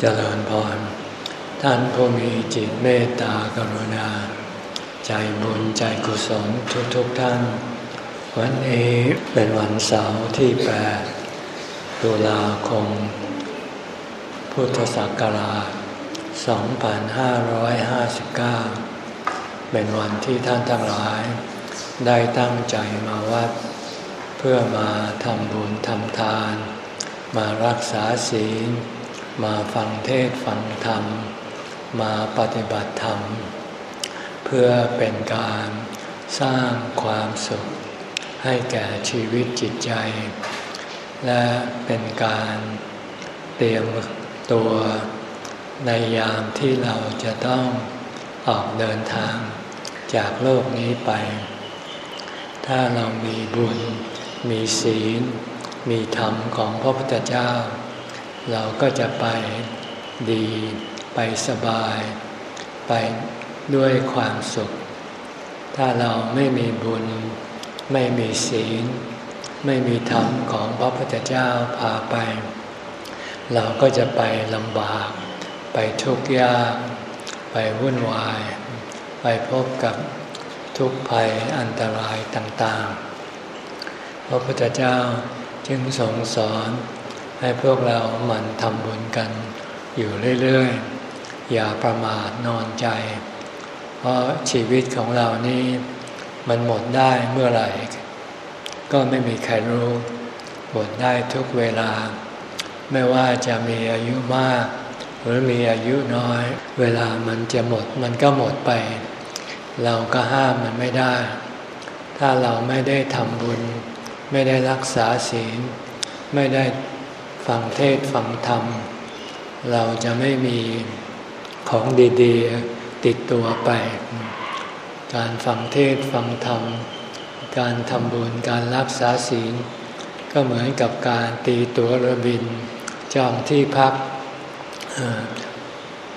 เจริญพร ท่านผู้มีจิตเมตตากรุณา ใจบุญใจกุศลทุกทุกท่าน วันนี้เป็นวันเสาร์ที่8ตุลาคม พุทธศักราช 2559 เป็นวันที่ท่านทั้งหลาย ได้ตั้งใจมาวัด เพื่อมาทำบุญทำทาน มารักษาศีล มาฟังเทศฟังธรรม มาปฏิบัติธรรม เพื่อเป็นการสร้างความสุข ให้แก่ชีวิตจิตใจ และเป็นการเตรียมตัวในยามที่เราจะต้องออกเดินทางจากโลกนี้ไป ถ้าเรามีบุญ มีศีล มีธรรมของพระพุทธเจ้า เราก็จะไปดีไปสบาย ไปด้วยความสุข ถ้าเราไม่มีบุญ ไม่มีศีล ไม่มีธรรมของพระพุทธเจ้าพาไป เราก็จะไปลำบาก ไปทุกข์ยาก ไปวุ่นวาย ไปพบกับทุกภัยอันตรายต่างๆ พระพุทธเจ้าจึงทรงสอน ให้พวกเราหมั่นทำบุญกันอยู่เรื่อยๆ อย่าประมาทนอนใจ เพราะชีวิตของเรานี่มันหมดได้เมื่อไหร่ ก็ไม่มีใครรู้ หมดได้ทุกเวลา ไม่ว่าจะมีอายุมาก หรือมีอายุน้อย เวลามันจะหมดมันก็หมดไป เราก็ห้ามมันไม่ได้ ถ้าเราไม่ได้ทำบุญ ไม่ได้รักษาศีล ไม่ได้ ฟังเทศฟังธรรม เราจะไม่มีของดีๆติดตัวไป การฟังเทศฟังธรรม การทำบุญการรักษาศีล ก็เหมือนกับการตีตัวเรือบิน จองที่พัก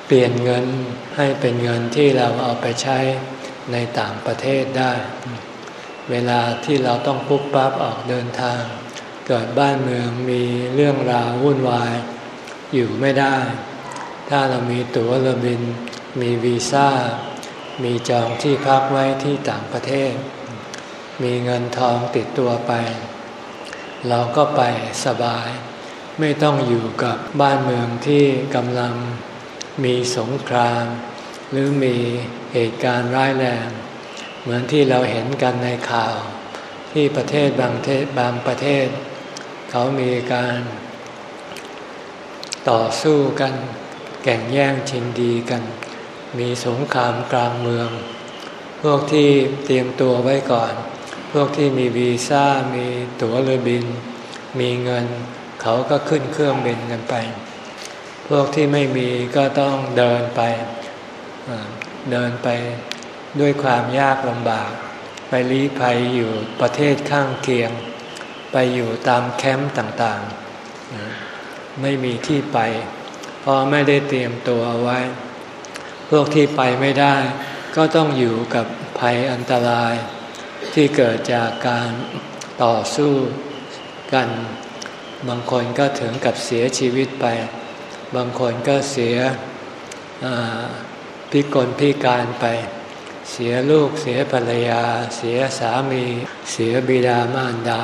เปลี่ยนเงินให้เป็นเงินที่เราเอาไปใช้ในต่างประเทศได้ เวลาที่เราต้องปุ๊บปั๊บออกเดินทาง เกิดบ้านเมืองมีเรื่องราววุ่นวาย อยู่ไม่ได้ ถ้าเรามีตั๋วเรือบิน มีวีซ่า มีจองที่พักไว้ที่ต่างประเทศ มีเงินทองติดตัวไป เราก็ไปสบาย ไม่ต้องอยู่กับบ้านเมืองที่กำลังมีสงคราม หรือมีเหตุการณ์ร้ายแรง เหมือนที่เราเห็นกันในข่าวที่ประเทศบางเทศบางประเทศ เขามีการต่อสู้กันแข่งแย่งชิงดีกัน มีสงครามกลางเมือง พวกที่เตรียมตัวไว้ก่อน พวกที่มีวีซ่ามีตั๋วเรือบิน มีเงิน เขาก็ขึ้นเครื่องบินกันไป พวกที่ไม่มีก็ต้องเดินไปเดินไปด้วยความยากลำบาก ไปลี้ภัยอยู่ประเทศข้างเคียง ไปอยู่ตามแคมป์ต่างๆ ไม่มีที่ไป เพราะไม่ได้เตรียมตัวเอาไว้ พวกที่ไปไม่ได้ ก็ต้องอยู่กับภัยอันตราย ที่เกิดจากการต่อสู้กัน บางคนก็ถึงกับเสียชีวิตไป บางคนก็เสียพิกลพิการไป เสียลูกเสียภรรยา เสียสามี เสียบิดามารดา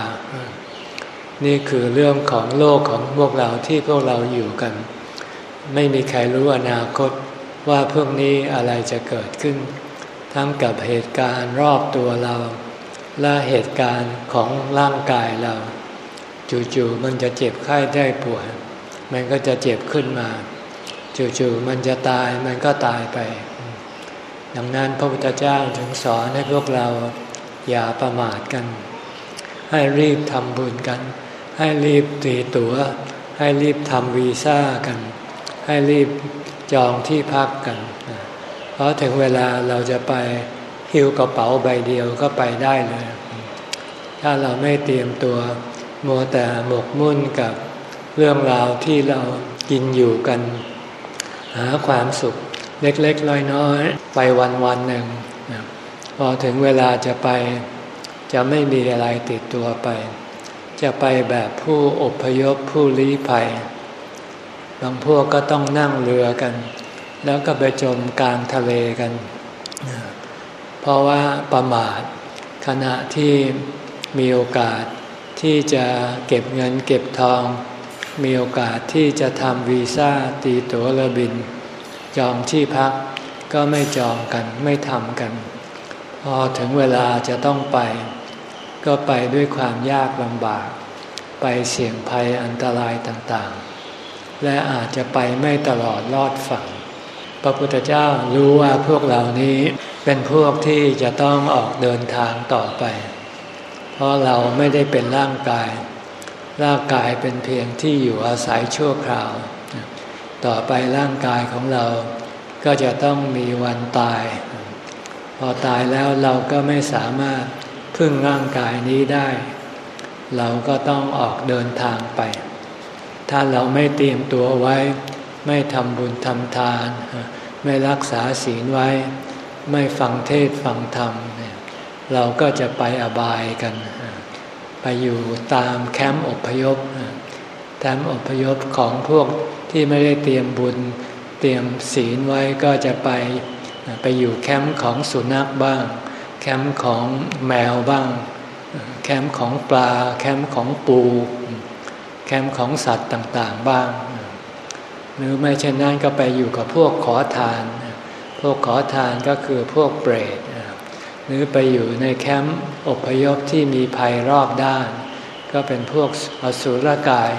นี่คือเรื่องของโลกของพวกเราที่พวกเราอยู่กัน ไม่มีใครรู้อนาคตว่าพวกนี้อะไรจะเกิดขึ้น ทั้งกับเหตุการณ์รอบตัวเรา และเหตุการณ์ของร่างกายเรา จู่ๆมันจะเจ็บไข้ได้ป่วยมันก็จะเจ็บขึ้นมา จู่ๆมันจะตายมันก็ตายไป ดังนั้นพระพุทธเจ้าถึงสอนให้พวกเราอย่าประมาทกัน ให้รีบทำบุญกัน ให้รีบตีตัว๋ว ให้รีบทำวีซ่ากัน ให้รีบจองที่พักกัน เพราะถึงเวลาเราจะไปหิ้วกระเป๋าใบเดียวก็ไปได้เลย ถ้าเราไม่เตรียมตัวมัวแต่หมกมุ่นกับเรื่องราวที่เรากินอยู่กัน หาความสุข เล็กๆน้อยๆไปวันวันหนึ่งพอถึงเวลาจะไปจะไม่มีอะไรติดตัวไป จะไปแบบผู้อพยพผู้ลี้ภัย บางพวกก็ต้องนั่งเรือกัน แล้วก็ไปจมกลางทะเลกัน เพราะว่าประมาทขณะที่มีโอกาสที่จะเก็บเงินเก็บทอง มีโอกาสที่จะทำวีซ่าตีตั๋วเรือบิน จองที่พักก็ไม่จองกันไม่ทำกัน พอถึงเวลาจะต้องไป ก็ไปด้วยความยากลำบาก ไปเสี่ยงภัยอันตรายต่างๆ และอาจจะไปไม่ตลอดรอดฝั่ง พระพุทธเจ้ารู้ว่าพวกเหล่านี้เป็นพวกที่จะต้องออกเดินทางต่อไป เพราะเราไม่ได้เป็นร่างกาย ร่างกายเป็นเพียงที่อยู่อาศัยชั่วคราว ต่อไปร่างกายของเรา ก็จะต้องมีวันตาย พอตายแล้วเราก็ไม่สามารถพึ่งร่างกายนี้ได้ เราก็ต้องออกเดินทางไป ถ้าเราไม่เตรียมตัวไว้ ไม่ทำบุญทำทาน ไม่รักษาศีลไว้ ไม่ฟังเทศฟังธรรม เราก็จะไปอบายกัน ไปอยู่ตามแคมป์อพยพแคมป์อพยพของพวก ที่ไม่ได้เตรียมบุญเตรียมศีลไว้ก็จะไปไปอยู่แคมป์ของสุนัขบ้าง แคมป์ของแมวบ้าง แคมป์ของปลา แคมป์ของปู แคมป์ของสัตว์ต่างๆบ้าง หรือไม่เช่นนั้นก็ไปอยู่กับพวกขอทาน พวกขอทานก็คือพวกเปรตหรือไปอยู่ในแคมป์อพยพที่มีภัยรอบด้าน ก็เป็นพวกอสุรกาย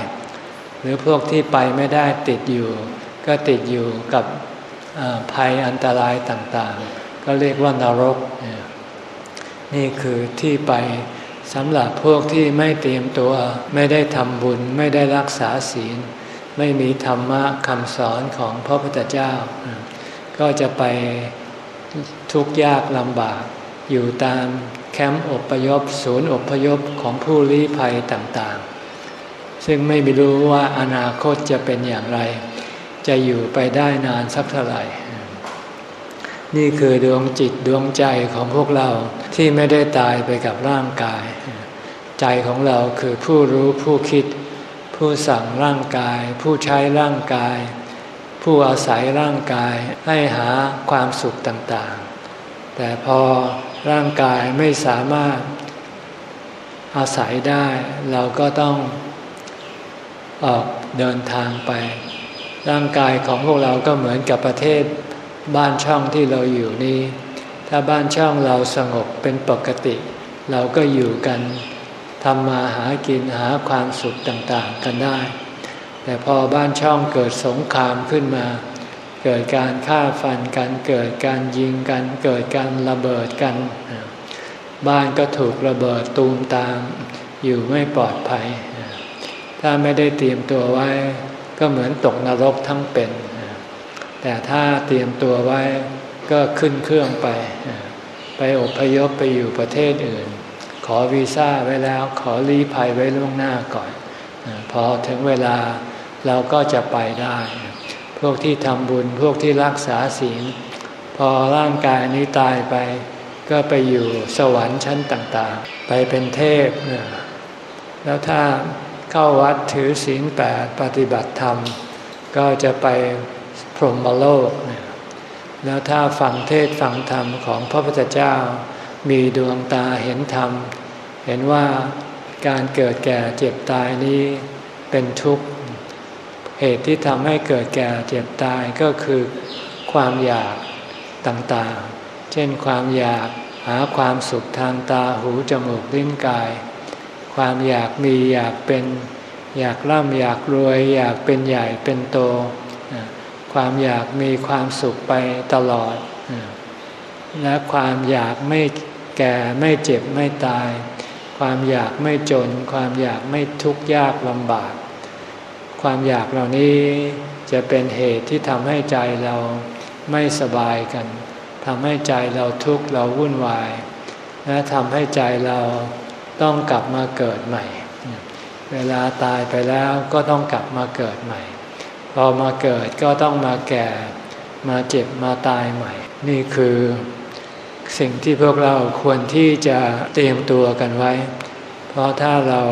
รือพวกที่ไปไม่ได้ติดอยู่ ก็ติดอยู่กับภัยอันตรายต่างๆ ก็เรียกว่านรก นี่คือที่ไปสำหรับพวกที่ไม่เตรียมตัว ไม่ได้ทำบุญ ไม่ได้รักษาศีล ไม่มีธรรมะคำสอนของพระพุทธเจ้า ก็จะไปทุกข์ยากลำบาก อยู่ตามแคมป์อบพยพ ศูนย์อบพยพของผู้ลี้ภัยต่างๆ ซึ่งไม่รู้ว่าอนาคตจะเป็นอย่างไร จะอยู่ไปได้นานสักเท่าไหร่ นี่คือดวงจิตดวงใจของพวกเราที่ไม่ได้ตายไปกับร่างกาย ใจของเราคือผู้รู้ผู้คิด ผู้สั่งร่างกาย ผู้ใช้ร่างกาย ผู้อาศัยร่างกายให้หาความสุขต่างๆ แต่พอร่างกายไม่สามารถอาศัยได้เราก็ต้อง ออกเดินทางไป ร่างกายของพวกเราก็เหมือนกับประเทศบ้านช่องที่เราอยู่นี้ ถ้าบ้านช่องเราสงบเป็นปกติ เราก็อยู่กันทำมาหากินหาความสุขต่างๆกันได้ แต่พอบ้านช่องเกิดสงครามขึ้นมา เกิดการฆ่าฟันกัน เกิดการยิงกัน เกิดการระเบิดกัน บ้านก็ถูกระเบิดตูมตาม อยู่ไม่ปลอดภัย ถ้าไม่ได้เตรียมตัวไว้ ก็เหมือนตกนรกทั้งเป็น แต่ถ้าเตรียมตัวไว้ก็ขึ้นเครื่องไป ไปอพยพไปอยู่ประเทศอื่น ขอวีซ่าไว้แล้ว ขอรีภัยไว้ล่วงหน้าก่อน พอถึงเวลาเราก็จะไปได้ พวกที่ทำบุญพวกที่รักษาศีล พอร่างกายนี้ตายไป ก็ไปอยู่สวรรค์ชั้นต่างๆ ไปเป็นเทพ แล้วถ้า เข้าวัดถือศีลแปดปฏิบัติธรรม ก็จะไปพรหมโลก แล้วถ้าฟังเทศฟังธรรมของพระพุทธเจ้า มีดวงตาเห็นธรรม เห็นว่าการเกิดแก่เจ็บตายนี้เป็นทุกข์ เหตุที่ทำให้เกิดแก่เจ็บตายก็คือความอยากต่างๆ เช่นความอยากหาความสุขทางตาหูจมูกลิ้นกาย ความอยากมีอยากเป็นอยากร่ำอยากรวย อยากเป็นใหญ่เป็นโต ความอยากมีความสุขไปตลอด และความอยากไม่แก่ไม่เจ็บไม่ตาย ความอยากไม่จน ความอยากไม่ทุกข์ยากลำบาก ความอยากเหล่านี้จะเป็นเหตุที่ทำให้ใจเราไม่สบายกันทำให้ใจเราทุกข์เราวุ่นวาย และทำให้ใจเรา ต้องกลับมาเกิดใหม่ เวลาตายไปแล้วก็ต้องกลับมาเกิดใหม่ พอมาเกิดก็ต้องมาแก่ มาเจ็บมาตายใหม่ นี่คือสิ่งที่พวกเราควรที่จะเตรียมตัวกันไว้ เพราะถ้าเรา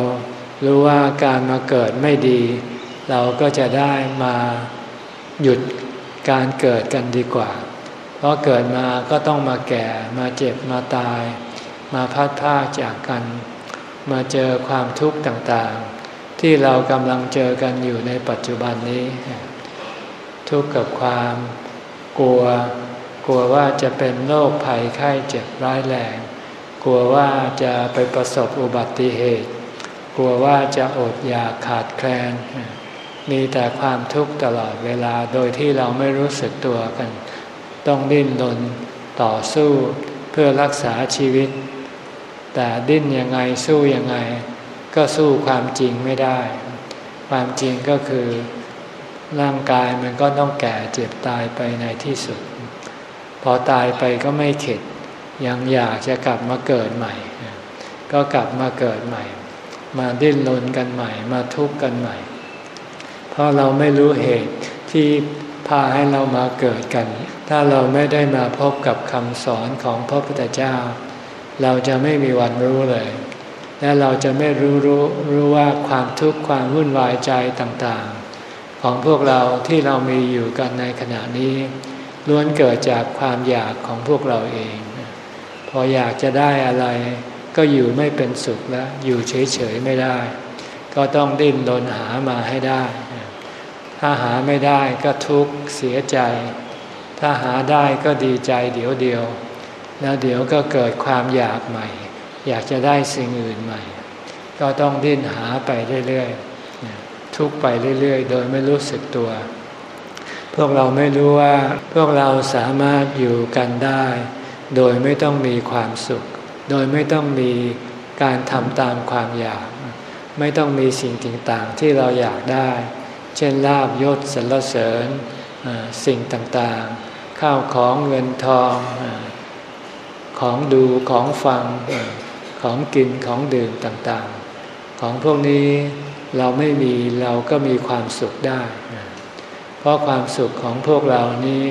รู้ว่าการมาเกิดไม่ดี เราก็จะได้มาหยุดการเกิดกันดีกว่า เพราะเกิดมาก็ต้องมาแก่ มาเจ็บมาตาย มาพัดพาจากกัน มาเจอความทุกข์ต่างๆ ที่เรากำลังเจอกันอยู่ในปัจจุบันนี้ ทุกข์กับความกลัว กลัวว่าจะเป็นโรคภัยไข้เจ็บร้ายแรง กลัวว่าจะไปประสบอุบัติเหตุ กลัวว่าจะอดอยากขาดแคลน มีแต่ความทุกข์ตลอดเวลาโดยที่เราไม่รู้สึกตัวกัน ต้องดิ้นรนต่อสู้เพื่อรักษาชีวิต แต่ดิ้นยังไงสู้ยังไง ก็สู้ความจริงไม่ได้ ความจริงก็คือร่างกายมันก็ต้องแก่เจ็บตายไปในที่สุด พอตายไปก็ไม่เข็ด ยังอยากจะกลับมาเกิดใหม่ ก็กลับมาเกิดใหม่ มาดิ้นรนกันใหม่ มาทุกข์กันใหม่ เพราะเราไม่รู้เหตุที่พาให้เรามาเกิดกัน ถ้าเราไม่ได้มาพบกับคำสอนของพระพุทธเจ้า เราจะไม่มีวันรู้เลย และเราจะไม่รู้รู้รู้ว่าความทุกข์ความวุ่นวายใจต่างๆ ของพวกเราที่เรามีอยู่กันในขณะนี้ล้วนเกิดจากความอยากของพวกเราเอง พออยากจะได้อะไร ก็อยู่ไม่เป็นสุขแล้ว อยู่เฉยๆไม่ได้ ก็ต้องดิ้นรนหามาให้ได้ ถ้าหาไม่ได้ก็ทุกข์เสียใจ ถ้าหาได้ก็ดีใจเดี๋ยวเดียว แล้วเดี๋ยวก็เกิดความอยากใหม่ อยากจะได้สิ่งอื่นใหม่ ก็ต้องดิ้นหาไปเรื่อยๆทุกไปเรื่อยๆ โดยไม่รู้สึกตัว พวกเราไม่รู้ว่าพวกเราสามารถอยู่กันได้ โดยไม่ต้องมีความสุข โดยไม่ต้องมีการทำตามความอยาก ไม่ต้องมีสิ่งต่างๆที่เราอยากได้ เช่นลาบยศสรรเสริญสิ่งต่างๆ ข้าวของเงินทอง ของดูของฟัง ของกินของดื่มต่างๆ ของพวกนี้เราไม่มีเราก็มีความสุขได้ เพราะความสุขของพวกเรานี้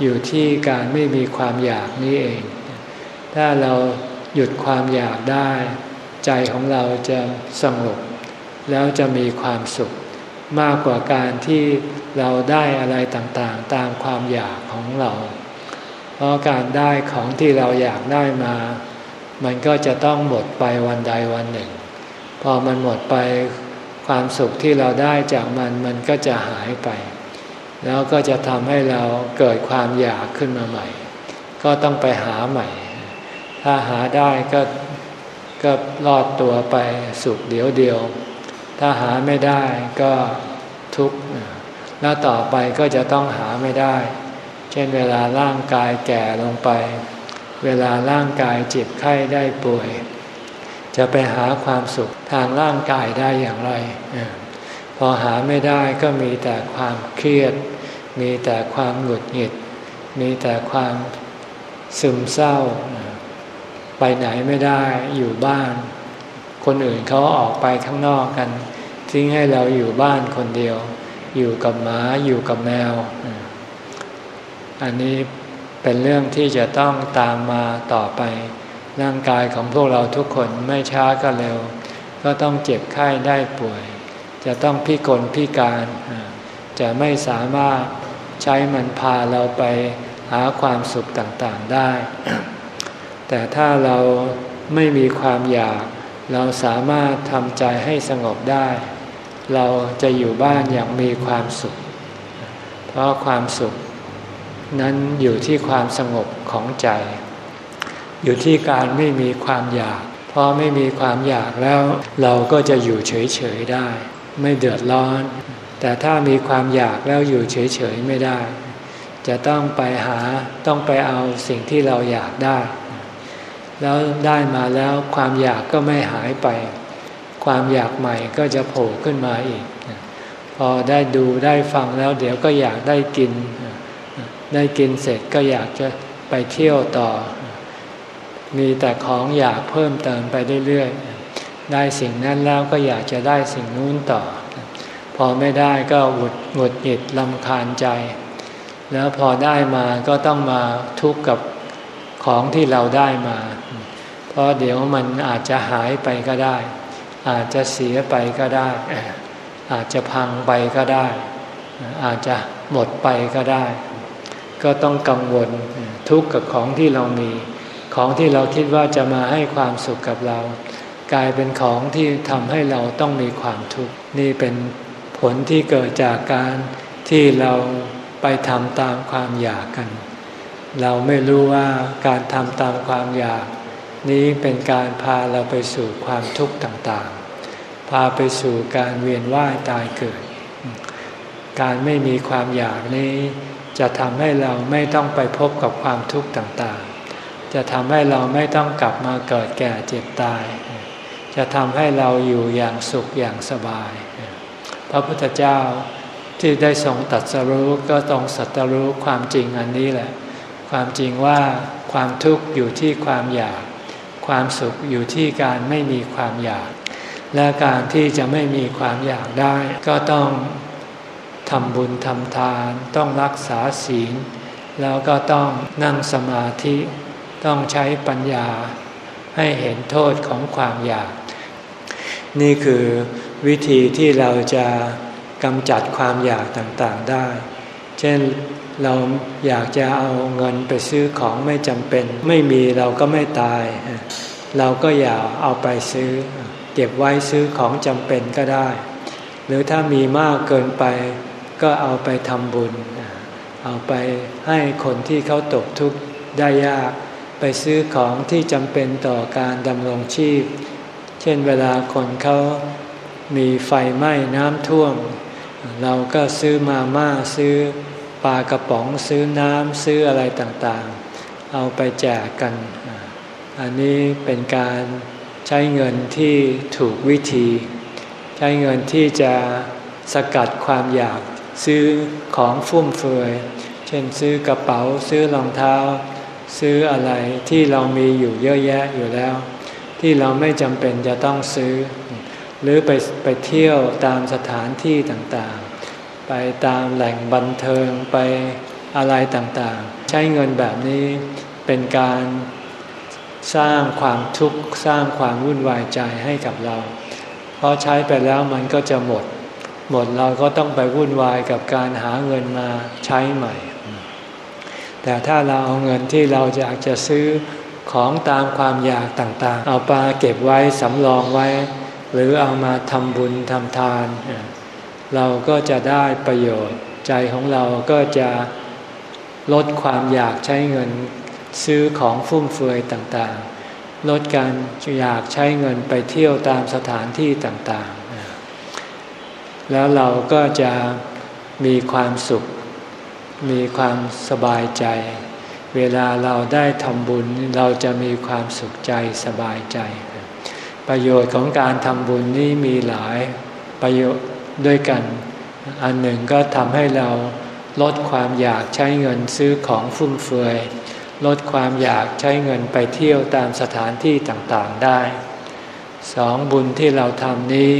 อยู่ที่การไม่มีความอยากนี้เอง ถ้าเราหยุดความอยากได้ ใจของเราจะสงบแล้วจะมีความสุขมากกว่าการที่เราได้อะไรต่างๆ ตามความอยากของเรา เพราะการได้ของที่เราอยากได้มา มันก็จะต้องหมดไปวันใดวันหนึ่ง พอมันหมดไปความสุขที่เราได้จากมันมันก็จะหายไป แล้วก็จะทำให้เราเกิดความอยากขึ้นมาใหม่ ก็ต้องไปหาใหม่ ถ้าหาได้ก็ก็รอดตัวไปสุขเดียวเดียว ถ้าหาไม่ได้ก็ทุกข์แล้วต่อไปก็จะต้องหาไม่ได้ ช่นเวลาร่างกายแก่ลงไป เวลาร่างกายเจ็บไข้ได้ป่วย จะไปหาความสุขทางร่างกายได้อย่างไร พอหาไม่ได้ก็มีแต่ความเครียด มีแต่ความหงุดหงิด มีแต่ความซึมเศร้า ไปไหนไม่ได้อยู่บ้าน คนอื่นเขาออกไปข้างนอกกัน ทิ้งให้เราอยู่บ้านคนเดียว อยู่กับหมาอยู่กับแมว อันนี้เป็นเรื่องที่จะต้องตามมาต่อไป ร่างกายของพวกเราทุกคนไม่ช้าก็เร็ว ก็ต้องเจ็บไข้ได้ป่วย จะต้องพิกลพิการ จะไม่สามารถใช้มันพาเราไปหาความสุขต่างๆได้ แต่ถ้าเราไม่มีความอยาก เราสามารถทำใจให้สงบได้ เราจะอยู่บ้านอย่างมีความสุข เพราะความสุข นั้นอยู่ที่ความสงบของใจ อยู่ที่การไม่มีความอยาก เพราะไม่มีความอยากแล้ว เราก็จะอยู่เฉยๆได้ ไม่เดือดร้อน แต่ถ้ามีความอยากแล้วอยู่เฉยๆไม่ได้ จะต้องไปหาต้องไปเอาสิ่งที่เราอยากได้ แล้วได้มาแล้วความอยากก็ไม่หายไป ความอยากใหม่ก็จะโผล่ขึ้นมาอีก พอได้ดูได้ฟังแล้วเดี๋ยวก็อยากได้กิน ได้กินเสร็จก็อยากจะไปเที่ยวต่อ มีแต่ของอยากเพิ่มเติมไปเรื่อยๆ ได้สิ่งนั้นแล้วก็อยากจะได้สิ่งนู้นต่อ พอไม่ได้ก็หงุดหงุดหงิดลำคาญใจ แล้วพอได้มาก็ต้องมาทุกข์กับของที่เราได้มา เพราะเดี๋ยวมันอาจจะหายไปก็ได้ อาจจะเสียไปก็ได้ อาจจะพังไปก็ได้ อาจจะหมดไปก็ได้ ก็ต้องกังวลทุกข์กับของที่เรามี ของที่เราคิดว่าจะมาให้ความสุขกับเรา กลายเป็นของที่ทำให้เราต้องมีความทุกข์นี่เป็นผลที่เกิดจากการที่เราไปทำตามความอยากกัน เราไม่รู้ว่าการทำตามความอยาก นี้เป็นการพาเราไปสู่ความทุกข์ต่างๆ พาไปสู่การเวียนว่ายตายเกิด การไม่มีความอยากนี้ จะทำให้เราไม่ต้องไปพบกับความทุกข์ต่างๆ จะทำให้เราไม่ต้องกลับมาเกิดแก่เจ็บตาย จะทำให้เราอยู่อย่างสุขอย่างสบาย พระพุทธเจ้าที่ได้ทรงตัดสรู้ก็ต้องสัตรู้ความจริงอันนี้แหละ ความจริงว่าความทุกข์อยู่ที่ความอยาก ความสุขอยู่ที่การไม่มีความอยาก และการที่จะไม่มีความอยากได้ ก็ต้อง ทำบุญทำทาน ต้องรักษาศีล แล้วก็ต้องนั่งสมาธิ ต้องใช้ปัญญา ให้เห็นโทษของความอยาก นี่คือวิธีที่เราจะกำจัดความอยากต่างๆได้ เช่นเราอยากจะเอาเงินไปซื้อของไม่จำเป็น ไม่มีเราก็ไม่ตาย เราก็อย่าเอาไปซื้อ เก็บไว้ซื้อของจำเป็นก็ได้ หรือถ้ามีมากเกินไป ก็เอาไปทำบุญ เอาไปให้คนที่เขาตกทุกข์ได้ยาก ไปซื้อของที่จำเป็นต่อการดำรงชีพ เช่นเวลาคนเขามีไฟไหม้น้ำท่วม เราก็ซื้อมาม่าซื้อปลากระป๋องซื้อน้ำซื้ออะไรต่างๆ เอาไปแจกกัน อันนี้เป็นการใช้เงินที่ถูกวิธี ใช้เงินที่จะสกัดความอยาก ซื้อของฟุ่มเฟือย เช่นซื้อกระเป๋าซื้อรองเท้า ซื้ออะไรที่เรามีอยู่เยอะแยะอยู่แล้ว ที่เราไม่จำเป็นจะต้องซื้อ หรือไปไปเที่ยวตามสถานที่ต่างๆ ไปตามแหล่งบันเทิงไปอะไรต่างๆ ใช้เงินแบบนี้เป็นการสร้างความทุกข์สร้างความวุ่นวายใจให้กับเรา เพราะใช้ไปแล้วมันก็จะหมด หมดเราก็ต้องไปวุ่นวายกับการหาเงินมาใช้ใหม่ แต่ถ้าเราเอาเงินที่เราอยากจะซื้อของตามความอยากต่างๆ เอาปลาเก็บไว้สำรองไว้ หรือเอามาทำบุญทำทาน เราก็จะได้ประโยชน์ ใจของเราก็จะลดความอยากใช้เงินซื้อของฟุ่มเฟือยต่างๆ ลดการอยากใช้เงินไปเที่ยวตามสถานที่ต่างๆ แล้วเราก็จะมีความสุข มีความสบายใจ เวลาเราได้ทำบุญเราจะมีความสุขใจสบายใจ ประโยชน์ของการทำบุญนี่มีหลายประโยชน์ด้วยกัน อันหนึ่งก็ทำให้เราลดความอยากใช้เงินซื้อของฟุ่มเฟือย ลดความอยากใช้เงินไปเที่ยวตามสถานที่ต่างๆได้สองบุญที่เราทำนี้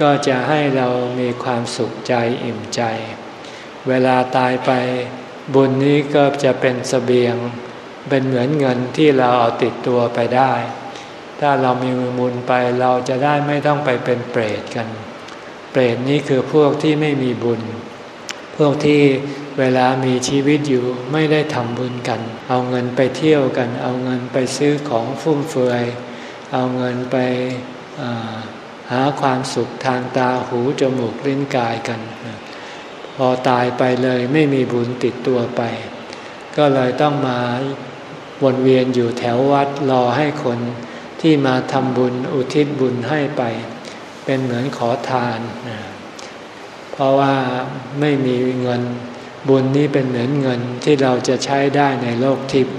ก็จะให้เรามีความสุขใจอิ่มใจ เวลาตายไปบุญนี้ก็จะเป็นสเสบียง เป็นเหมือนเงินที่เราเอาติดตัวไปได้ ถ้าเรามีมุญไปเราจะได้ไม่ต้องไปเป็นเปรตกัน เปรตนี้คือพวกที่ไม่มีบุญ พวกที่เวลามีชีวิตอยู่ไม่ได้ทำบุญกัน เอาเงินไปเที่ยวกัน เอาเงินไปซื้อของฟุ่มเฟือย เอาเงินไป หาความสุขทางตาหูจมูกลิ้นกายกัน พอตายไปเลยไม่มีบุญติดตัวไป ก็เลยต้องมาวนเวียนอยู่แถววัดรอให้คนที่มาทำบุญอุทิศบุญให้ไป เป็นเหมือนขอทาน เพราะว่าไม่มีเงินบุญนี้เป็นเหมือนเงินที่เราจะใช้ได้ในโลกทิพย์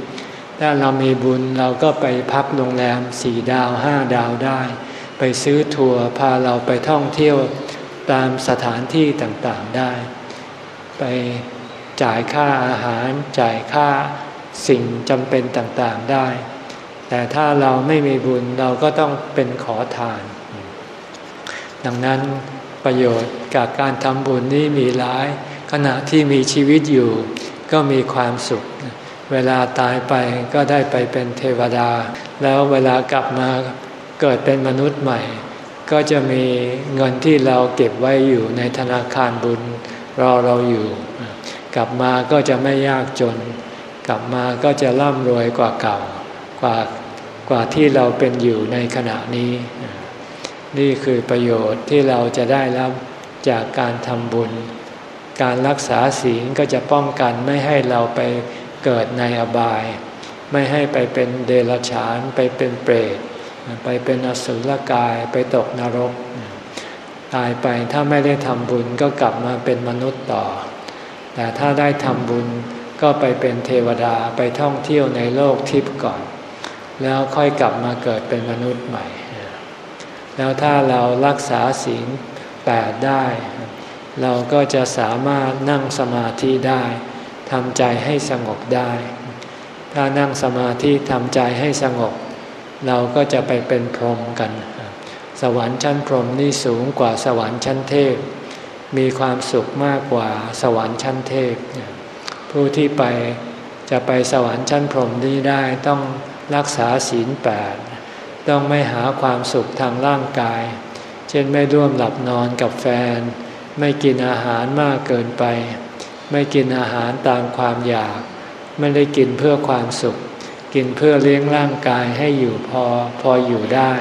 ถ้าเรามีบุญเราก็ไปพักโรงแรมสี่ดาวห้าดาวได้ ไปซื้อทัวร์พาเราไปท่องเที่ยวตามสถานที่ต่างๆได้ ไปจ่ายค่าอาหารจ่ายค่าสิ่งจำเป็นต่างๆได้ แต่ถ้าเราไม่มีบุญเราก็ต้องเป็นขอทาน ดังนั้นประโยชน์กับการทำบุญนี่มีหลาย ขณะที่มีชีวิตอยู่ ก็มีความสุข เวลาตายไปก็ได้ไปเป็นเทวดา แล้วเวลากลับมา เกิดเป็นมนุษย์ใหม่ ก็จะมีเงินที่เราเก็บไว้อยู่ในธนาคารบุญรอเราอยู่ กลับมาก็จะไม่ยากจน กลับมาก็จะร่ำรวยกว่าเก่ากว่ากว่าที่เราเป็นอยู่ในขณะนี้ นี่คือประโยชน์ที่เราจะได้รับจากการทำบุญ การรักษาศีลก็จะป้องกันไม่ให้เราไปเกิดในอบาย ไม่ให้ไปเป็นเดรัจฉานไปเป็นเปรต ไปเป็นอสุรกายไปตกนรก ตายไปถ้าไม่ได้ทำบุญก็กลับมาเป็นมนุษย์ต่อ แต่ถ้าได้ทำบุญก็ไปเป็นเทวดาไปท่องเที่ยวในโลกทิพย์ก่อน แล้วค่อยกลับมาเกิดเป็นมนุษย์ใหม่ แล้วถ้าเรารักษาศีลแปดได้ เราก็จะสามารถนั่งสมาธิได้ทำใจให้สงบได้ ถ้านั่งสมาธิทำใจให้สงบ เราก็จะไปเป็นพรหมกัน สวรรค์ชั้นพรหมนี่สูงกว่าสวรรค์ชั้นเทพ มีความสุขมากกว่าสวรรค์ชั้นเทพ ผู้ที่ไปจะไปสวรรค์ชั้นพรหมนี้ได้ต้องรักษาศีลแปดต้องไม่หาความสุขทางร่างกาย เช่นไม่ร่วมหลับนอนกับแฟน ไม่กินอาหารมากเกินไป ไม่กินอาหารตามความอยาก ไม่ได้กินเพื่อความสุข กินเพื่อเลี้ยงร่างกายให้อยู่พอพออยู่ได้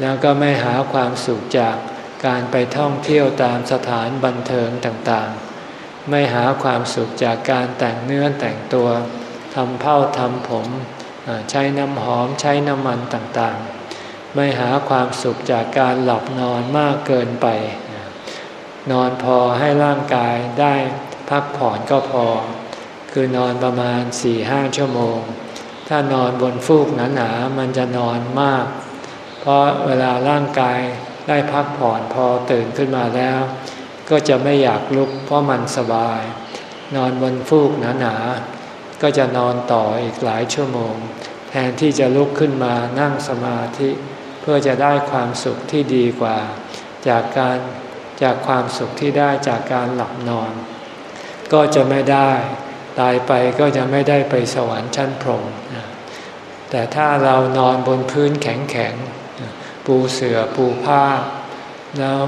แล้วก็ไม่หาความสุขจากการไปท่องเที่ยวตามสถานบันเทิงต่างๆ ไม่หาความสุขจากการแต่งเนื้อแต่งตัวทำเผ้าทำผมใช้น้ำหอมใช้น้ำมันต่างๆ ไม่หาความสุขจากการหลับนอนมากเกินไป นอนพอให้ร่างกายได้พักผ่อนก็พอ คือนอนประมาณสี่ห้าชั่วโมง ถ้านอนบนฟูกหนาๆมันจะนอนมาก เพราะเวลาร่างกายได้พักผ่อนพอตื่นขึ้นมาแล้ว ก็จะไม่อยากลุกเพราะมันสบาย นอนบนฟูกหนาๆก็จะนอนต่ออีกหลายชั่วโมง แทนที่จะลุกขึ้นมานั่งสมาธิ เพื่อจะได้ความสุขที่ดีกว่า จากการจากความสุขที่ได้จากการหลับนอน ก็จะไม่ได้ ตายไปก็จะไม่ได้ไปสวรรค์ชั้นพรหม แต่ถ้าเรานอนบนพื้นแข็งๆ ปูเสือปูผ้า แล้ว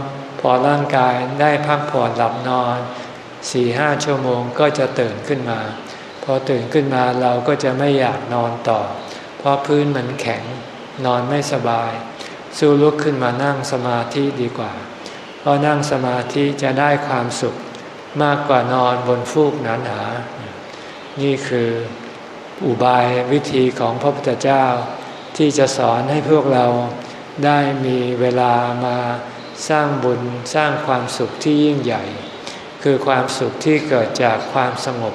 พอร่างกายได้พักผ่อนหลับนอนสี่ห้าชั่วโมงก็จะตื่นขึ้นมา พอตื่นขึ้นมาเราก็จะไม่อยากนอนต่อ เพราะพื้นมันแข็งนอนไม่สบาย สู้ลุกขึ้นมานั่งสมาธิดีกว่า เพราะนั่งสมาธิจะได้ความสุขมากกว่านอนบนฟูกหนาหนานี่คือ อุบายวิธีของพระพุทธเจ้า ที่จะสอนให้พวกเราได้มีเวลามาสร้างบุญสร้างความสุขที่ยิ่งใหญ่ คือความสุขที่เกิดจากความสงบ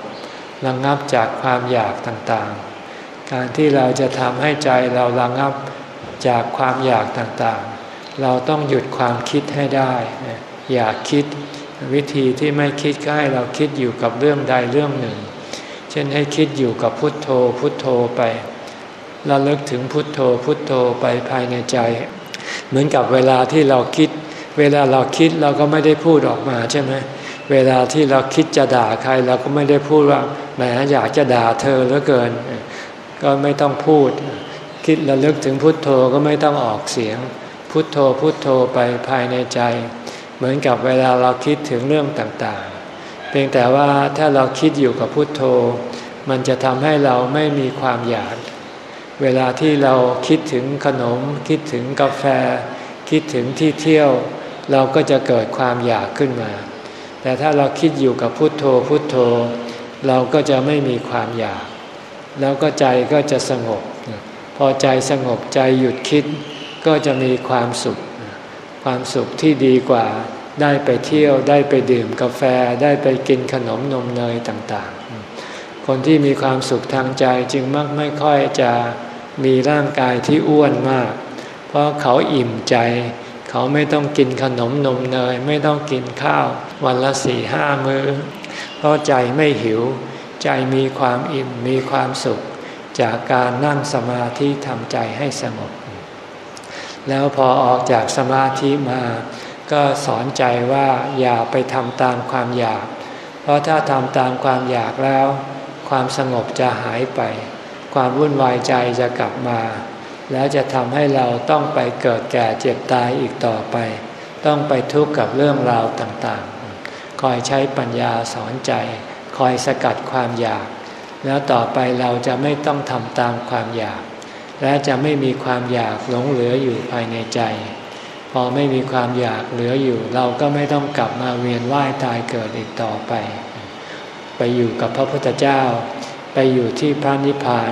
ระงงับจากความอยากต่างๆ การที่เราจะทำให้ใจเราระงงับจากความอยากต่างๆ เราต้องหยุดความคิดให้ได้ อยากคิดวิธีที่ไม่คิดก็ให้เราคิดอยู่กับเรื่องใดเรื่องหนึ่ง เช่นให้คิดอยู่กับพุทโธพุทโธไปเราเลิกถึงพุทโธพุทโธไปภายในใจ เหมือนกับเวลาที่เราคิด เวลาเราคิดเราก็ไม่ได้พูดออกมาใช่ไหมเวลาที่เราคิดจะด่าใครเราก็ไม่ได้พูดว่าแหมอยากจะด่าเธอเหลือเกิน ก็ไม่ต้องพูด คิดระลึกถึงพุทโธก็ไม่ต้องออกเสียง พุทโธพุทโธไปภายในใจ เหมือนกับเวลาเราคิดถึงเรื่องต่าง พียงแต่ว่าถ้าเราคิดอยู่กับพุทโธ มันจะทำให้เราไม่มีความอยาก เวลาที่เราคิดถึงขนม คิดถึงกาแฟ คิดถึงที่เที่ยว เราก็จะเกิดความอยากขึ้นมา แต่ถ้าเราคิดอยู่กับพุทโธพุทโธ เราก็จะไม่มีความอยาก แล้วก็ใจก็จะสงบ พอใจสงบใจหยุดคิดก็จะมีความสุข ความสุขที่ดีกว่า ได้ไปเที่ยวได้ไปดื่มกาแฟได้ไปกินขนมนมเนยต่างๆ คนที่มีความสุขทางใจจึงมักไม่ค่อยจะมีร่างกายที่อ้วนมาก เพราะเขาอิ่มใจ เขาไม่ต้องกินขนมนมเนย ไม่ต้องกินข้าววันละสี่ห้ามือ้อ เพราะใจไม่หิว ใจมีความอิ่มมีความสุข จากการนั่งสมาธิทำใจให้สงบ แล้วพอออกจากสมาธิมา ก็สอนใจว่าอย่าไปทำตามความอยาก เพราะถ้าทำตามความอยากแล้ว ความสงบจะหายไป ความวุ่นวายใจจะกลับมา แล้วจะทำให้เราต้องไปเกิดแก่เจ็บตายอีกต่อไป ต้องไปทุกข์กับเรื่องราวต่างๆ คอยใช้ปัญญาสอนใจ คอยสกัดความอยาก แล้วต่อไปเราจะไม่ต้องทำตามความอยาก และจะไม่มีความอยากหลงเหลืออยู่ภายในใจ พอไม่มีความอยากเหลืออยู่ เราก็ไม่ต้องกลับมาเวียนว่ายตายเกิดอีกต่อไป ไปอยู่กับพระพุทธเจ้า ไปอยู่ที่พระนิพพาน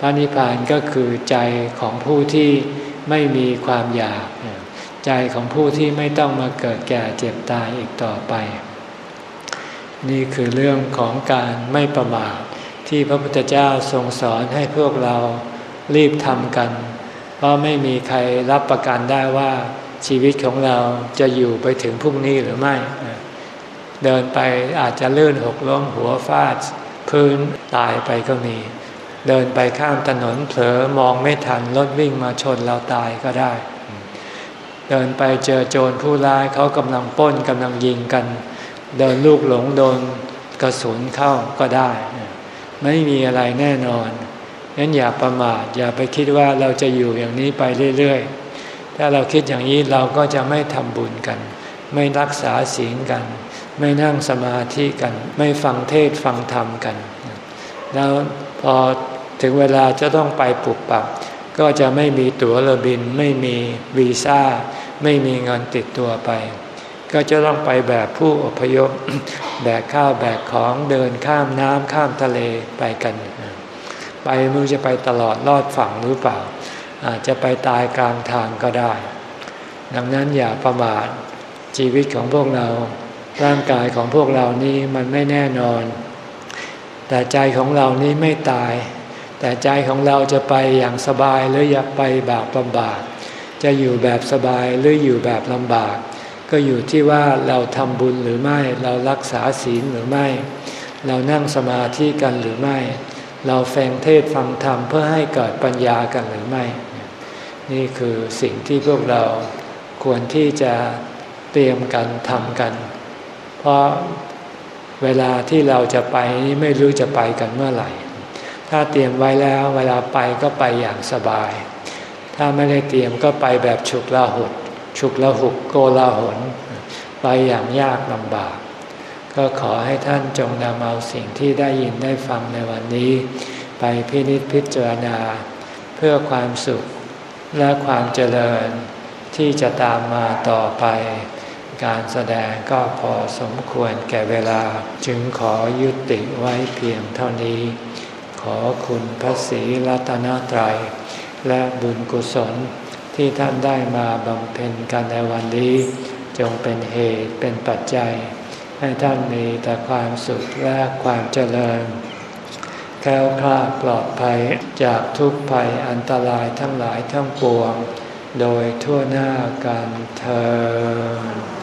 พระนิพพานก็คือใจของผู้ที่ไม่มีความอยาก ใจของผู้ที่ไม่ต้องมาเกิดแก่เจ็บตายอีกต่อไป นี่คือเรื่องของการไม่ประมาทที่พระพุทธเจ้าทรงสอนให้พวกเรารีบทำกัน เพราะไม่มีใครรับประกันได้ว่าชีวิตของเราจะอยู่ไปถึงพรุ่งนี้หรือไม่ เดินไปอาจจะลื่นหกล้มหัวฟาด พื้นตายไปก็มี เดินไปข้ามถนนเผลอมองไม่ทันรถวิ่งมาชนเราตายก็ได้ เดินไปเจอโจรผู้ร้ายเขากำลังป้นกำลังยิงกัน เดินลูกหลงโดนกระสุนเข้าก็ได้ ไม่มีอะไรแน่นอน งั้นอย่าประมาทอย่าไปคิดว่าเราจะอยู่อย่างนี้ไปเรื่อยๆ ถ้าเราคิดอย่างนี้เราก็จะไม่ทำบุญกัน ไม่รักษาศีลกัน ไม่นั่งสมาธิกัน ไม่ฟังเทศฟังธรรมกัน แล้วพอถึงเวลาจะต้องไปปุบปับก็จะไม่มีตั๋วเรือบิน ไม่มีวีซ่า ไม่มีเงินติดตัวไป ก็จะต้องไปแบบผู้อพยพ แบกข้าวแบกของเดินข้ามน้ำข้ามทะเลไปกัน ไปมือจะไปตลอดลอดฝั่งหรือเปล่า อาจจะไปตายกลางทางก็ได้ ดังนั้นอย่าประมาทชีวิตของพวกเรา ร่างกายของพวกเรานี่มันไม่แน่นอน แต่ใจของเรานี่ไม่ตาย แต่ใจของเราจะไปอย่างสบายหรืออยากไปแบบลำบาก จะอยู่แบบสบายหรืออยู่แบบลำบาก ก็อยู่ที่ว่าเราทำบุญหรือไม่ เรารักษาศีลหรือไม่ เรานั่งสมาธิกันหรือไม่ เราแฝงเทศฟังธรรมเพื่อให้เกิดปัญญากันหรือไม่ นี่คือสิ่งที่พวกเราควรที่จะเตรียมกันทำกัน เพราะเวลาที่เราจะไปนี่ไม่รู้จะไปกันเมื่อไหร่ ถ้าเตรียมไว้แล้วเวลาไปก็ไปอย่างสบาย ถ้าไม่ได้เตรียมก็ไปแบบฉุกละหุดฉุกละหุกโกลาหนไปอย่างยากลำบาก ก็ขอให้ท่านจงนำเอาสิ่งที่ได้ยินได้ฟังในวันนี้ ไปพินิจพิจารณา เพื่อความสุขและความเจริญที่จะตามมาต่อไป การแสดงก็พอสมควรแก่เวลา จึงขอยุติไว้เพียงเท่านี้ ขอคุณพระศรีรัตนตรัย และบุญกุศลที่ท่านได้มาบำเพ็ญกันในวันนี้ จงเป็นเหตุเป็นปัจจัย ให้ท่านมีแต่ความสุขและความเจริญแค้วคลาดปลอดภัยจากทุกภัยอันตรายทั้งหลายทั้งปวง โดยทั่วหน้ากันเธอ